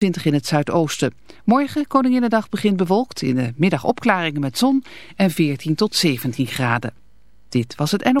20 in het zuidoosten. Morgen, Koninginnedag, begint bewolkt. In de middag opklaringen met zon en 14 tot 17 graden. Dit was het NO.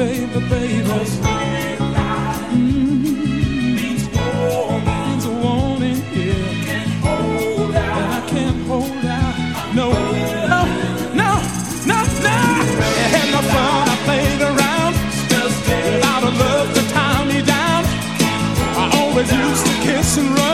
Baby, baby. Mm. Means a warning, yeah. And I can't hold out. No, no, no, no, no. It had no fun. I played around without a love to tie me down. I always used to kiss and run.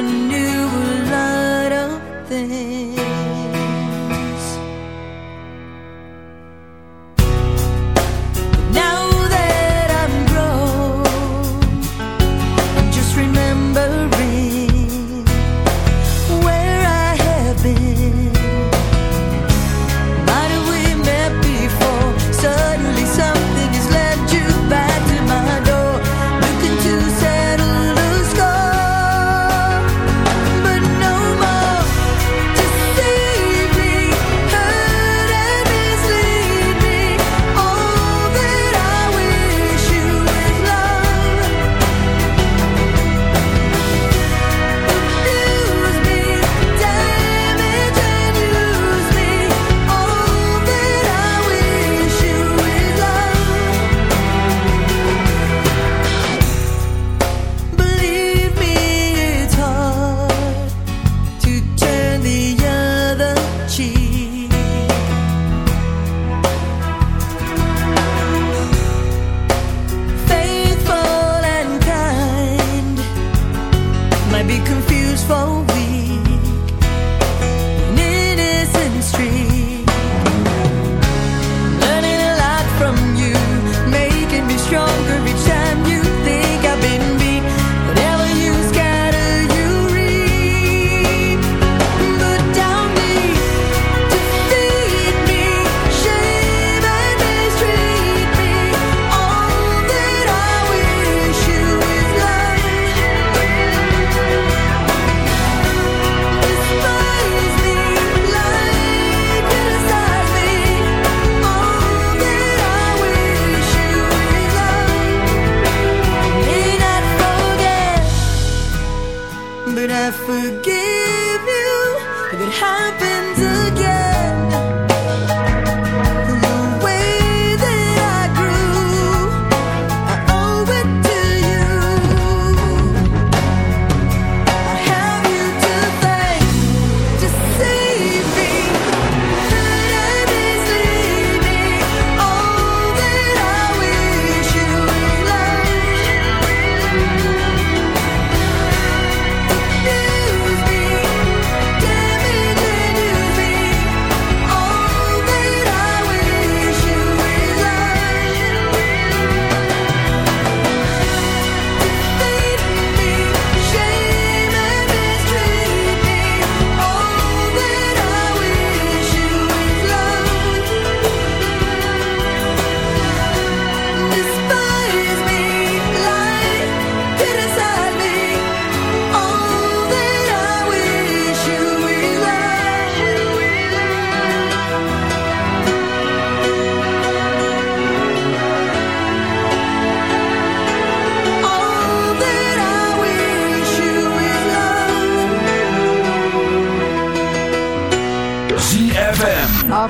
and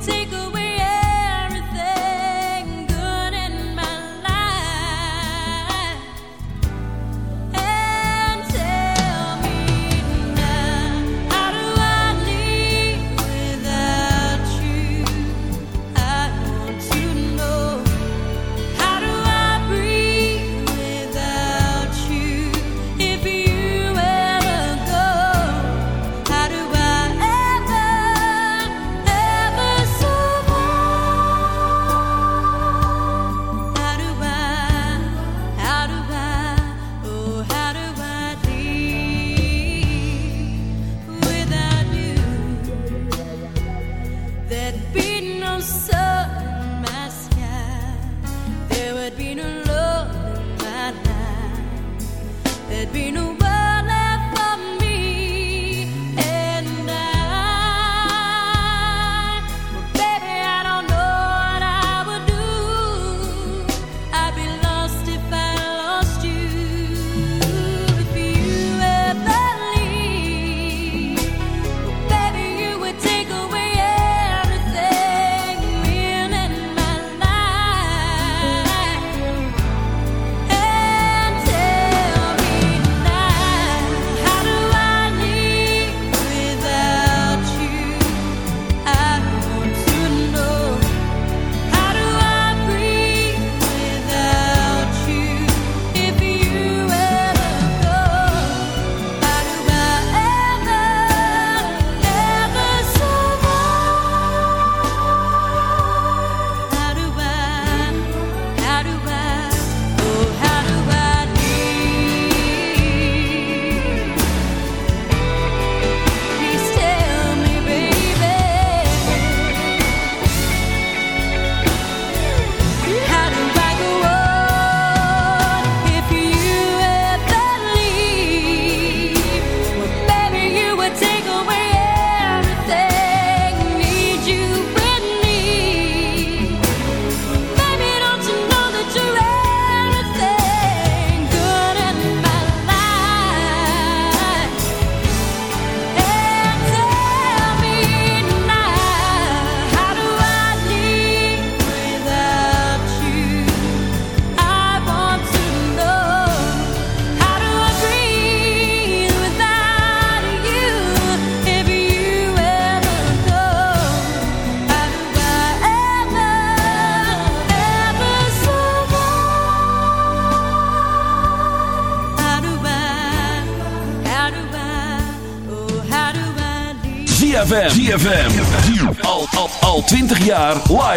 take away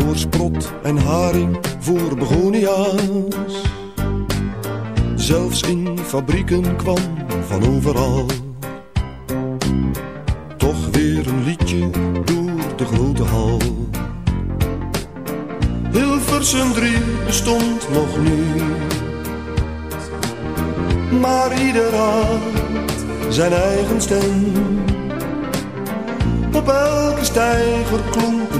Voor sprot en haring, voor begonia's. Zelfs in fabrieken kwam van overal. Toch weer een liedje door de grote hal. Hilversum 3 bestond nog niet. Maar ieder had zijn eigen stem. Op elke steiger klonk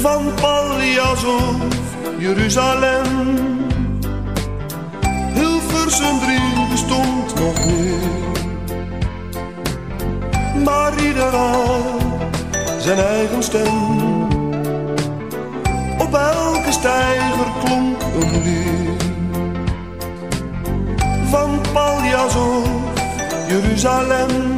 Van Pallias of Jeruzalem. Hilversum 3 bestond nog niet. Maar ieder had zijn eigen stem. Op elke stijger klonk een lied. Van Paljas of Jeruzalem.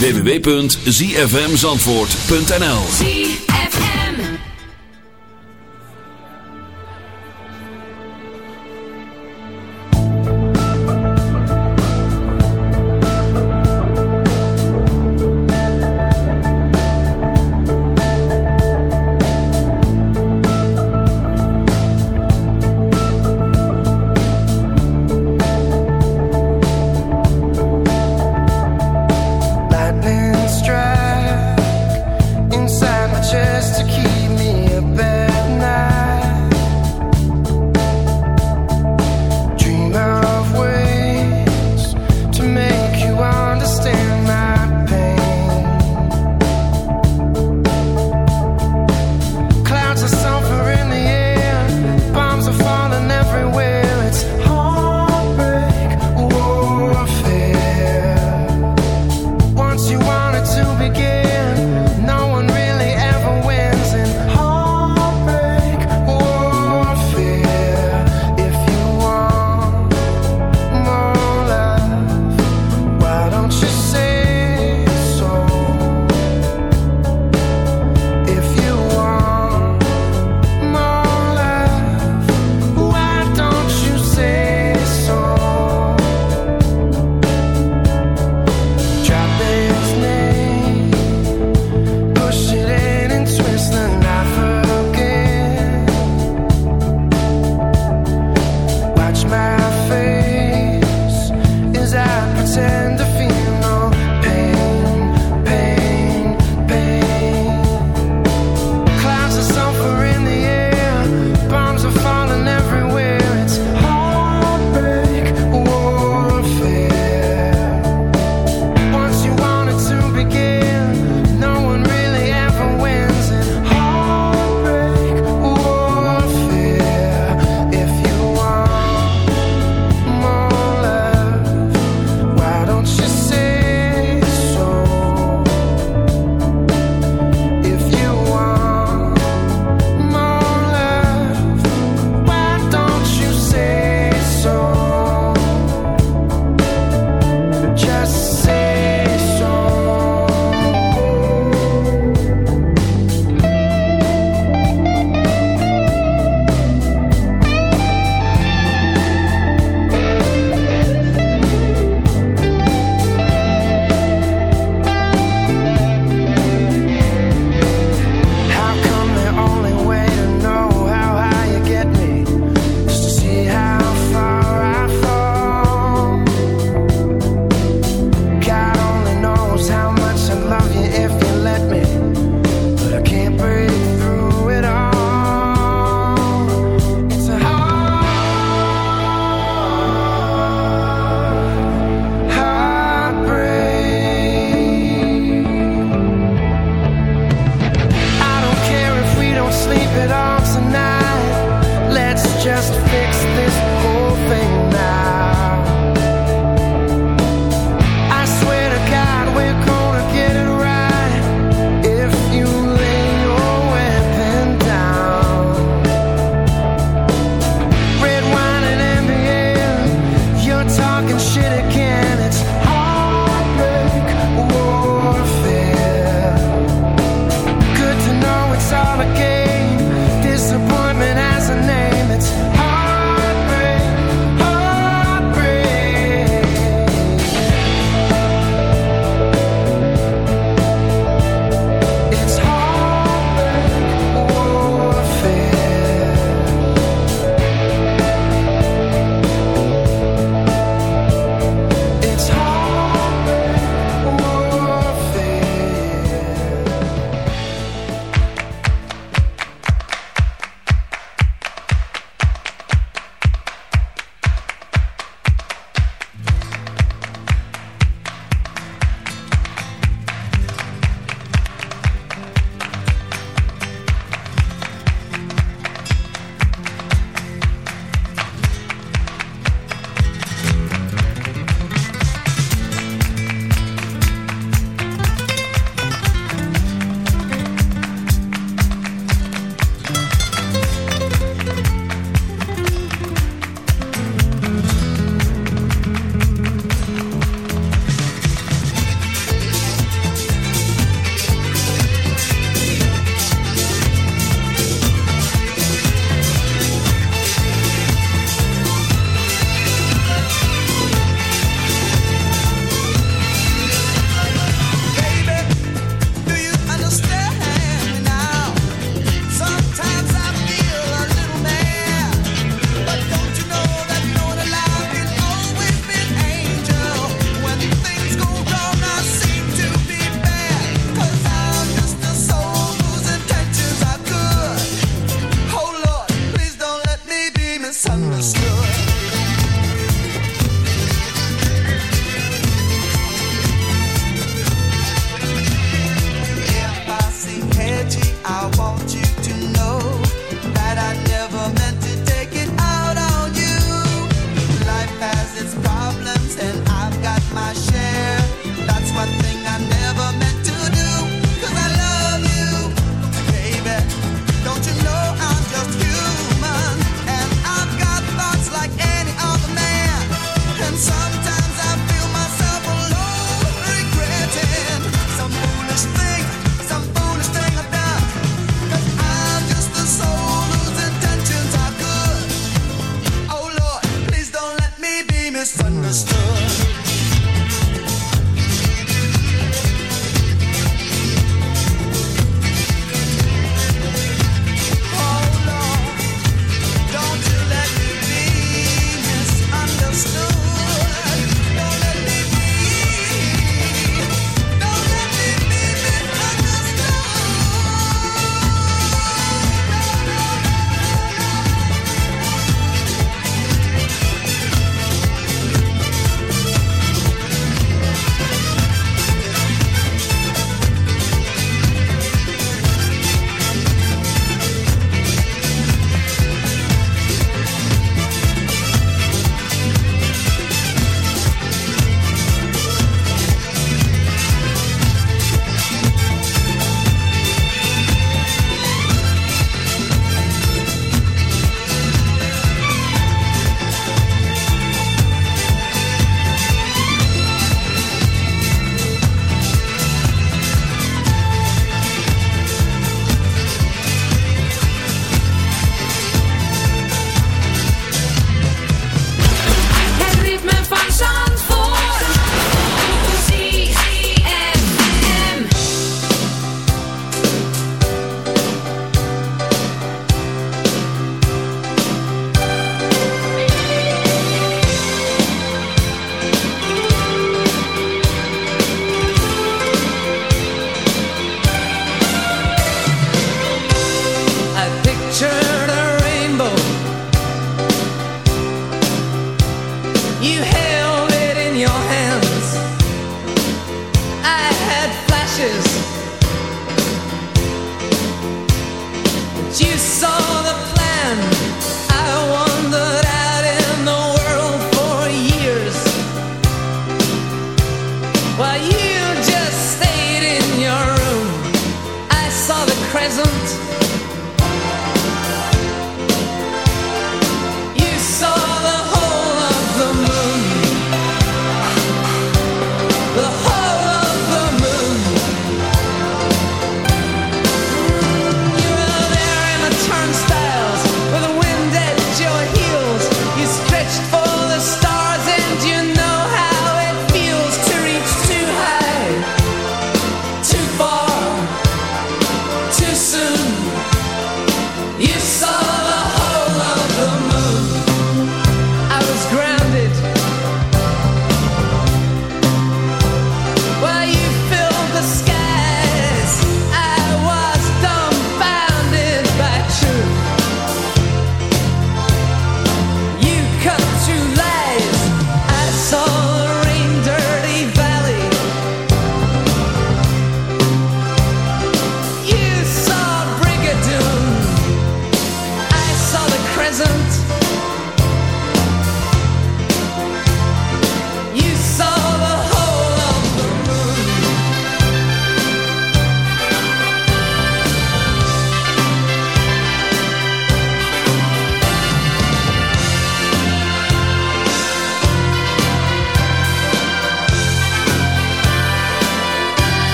www.zfmzandvoort.nl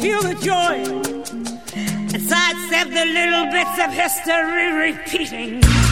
feel the joy, and sidestep the little bits of history repeating.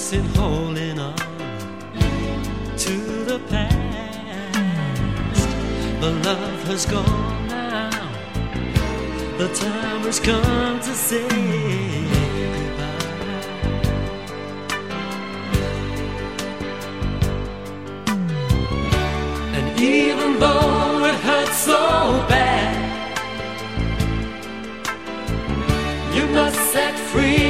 No in holding on to the past. The love has gone now. The time has come to say goodbye. And even though it hurts so bad, you must set free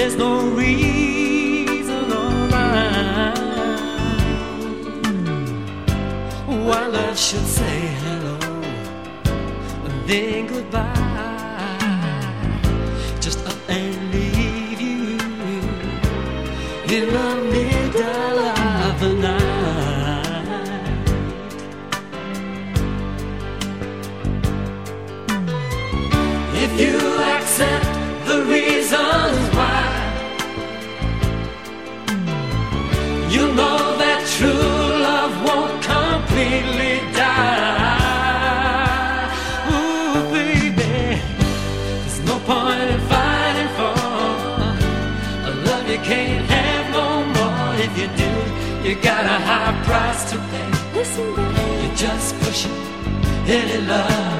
There's no reason or rhyme why love should say hello and then goodbye. Just up and leave you in the you got a high price to pay. Listen, baby. You're just pushing any love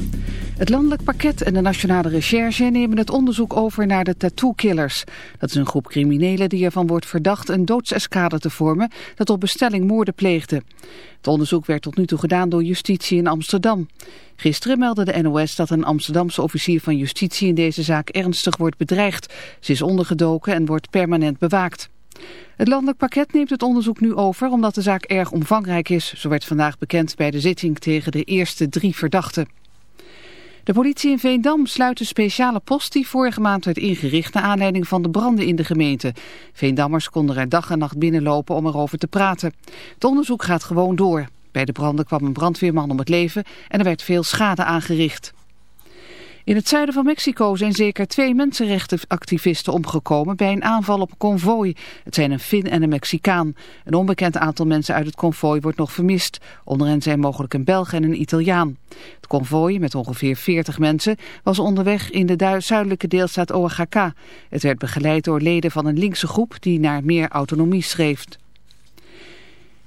Het landelijk pakket en de nationale recherche nemen het onderzoek over naar de tattoo-killers. Dat is een groep criminelen die ervan wordt verdacht een doodseskade te vormen dat op bestelling moorden pleegde. Het onderzoek werd tot nu toe gedaan door justitie in Amsterdam. Gisteren meldde de NOS dat een Amsterdamse officier van justitie in deze zaak ernstig wordt bedreigd. Ze is ondergedoken en wordt permanent bewaakt. Het landelijk pakket neemt het onderzoek nu over omdat de zaak erg omvangrijk is. Zo werd vandaag bekend bij de zitting tegen de eerste drie verdachten. De politie in Veendam sluit een speciale post die vorige maand werd ingericht naar aanleiding van de branden in de gemeente. Veendammers konden er dag en nacht binnenlopen om erover te praten. Het onderzoek gaat gewoon door. Bij de branden kwam een brandweerman om het leven en er werd veel schade aangericht. In het zuiden van Mexico zijn zeker twee mensenrechtenactivisten omgekomen bij een aanval op een konvooi. Het zijn een Fin en een Mexicaan. Een onbekend aantal mensen uit het konvooi wordt nog vermist. Onder hen zijn mogelijk een Belg en een Italiaan. Het konvooi, met ongeveer 40 mensen, was onderweg in de zuidelijke deelstaat Oaxaca. Het werd begeleid door leden van een linkse groep die naar meer autonomie schreef.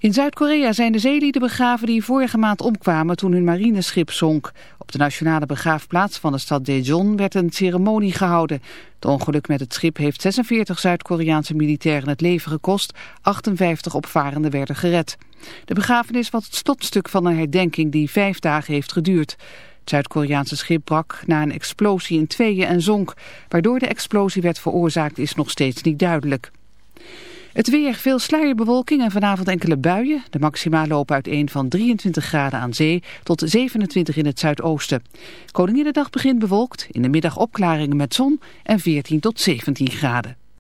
In Zuid-Korea zijn de zeelieden begraven die vorige maand omkwamen toen hun marineschip zonk. Op de nationale begraafplaats van de stad Daejeon werd een ceremonie gehouden. Het ongeluk met het schip heeft 46 Zuid-Koreaanse militairen het leven gekost. 58 opvarenden werden gered. De begrafenis was het slotstuk van een herdenking die vijf dagen heeft geduurd. Het Zuid-Koreaanse schip brak na een explosie in tweeën en zonk. Waardoor de explosie werd veroorzaakt is nog steeds niet duidelijk. Het weer, veel sluierbewolking en vanavond enkele buien. De maxima lopen uiteen van 23 graden aan zee tot 27 in het zuidoosten. Koninginnedag begint bewolkt, in de middag opklaringen met zon en 14 tot 17 graden.